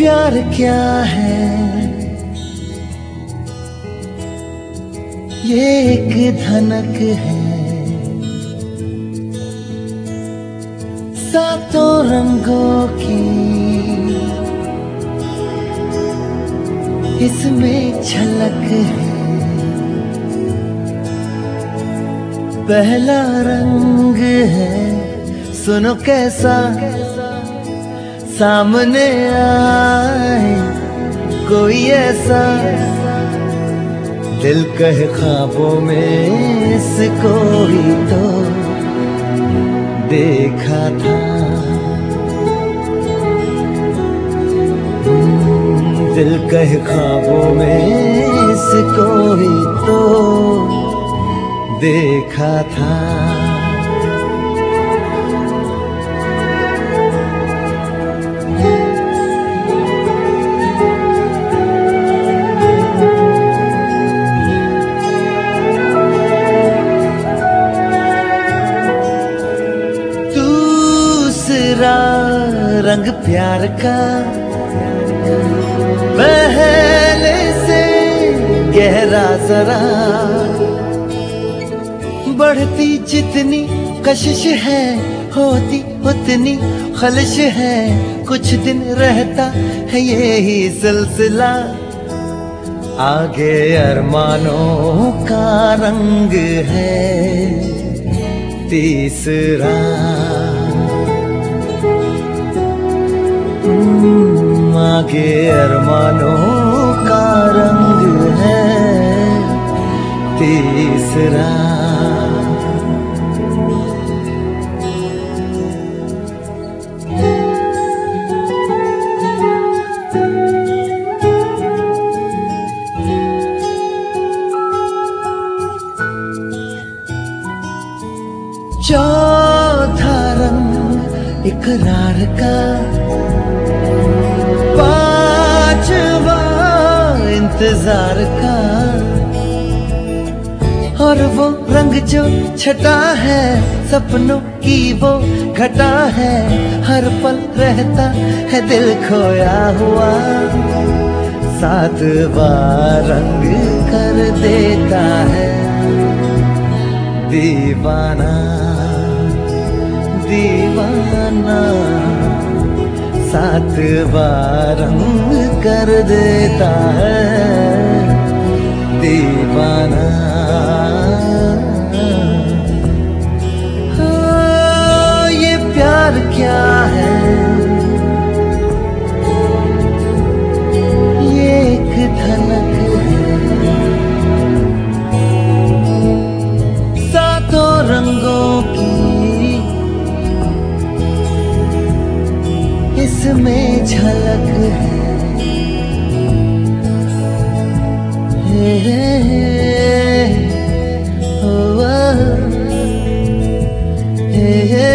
प्यार क्या है? ये एक धनक है। सातों रंगों की इसमें झलक है। पहला रंग है, सुनो कैसा सामने आए कोई ऐसा दिल कहे ख्वाबों में इसको कोई तो देखा था। हम्म, दिल कहे ख्वाबों में इसको कोई तो देखा था। रंग प्यार का। पहले से गहरा जरा। बढ़ती जितनी कशिश है, होती उतनी खलिश है। कुछ दिन रहता है यही सिलसिला। आगे अरमानों का रंग है तीसरा। तीसरा। चौथा रंग इकरार का। पांचवा इंतज़ार का। और वो रंग जो छटा है, सपनों की वो घटा है। हर पल रहता है दिल खोया हुआ। सात बार रंग कर देता है। दीवाना दीवाना। सात बार रंग कर देता है। दीवाना। yeah.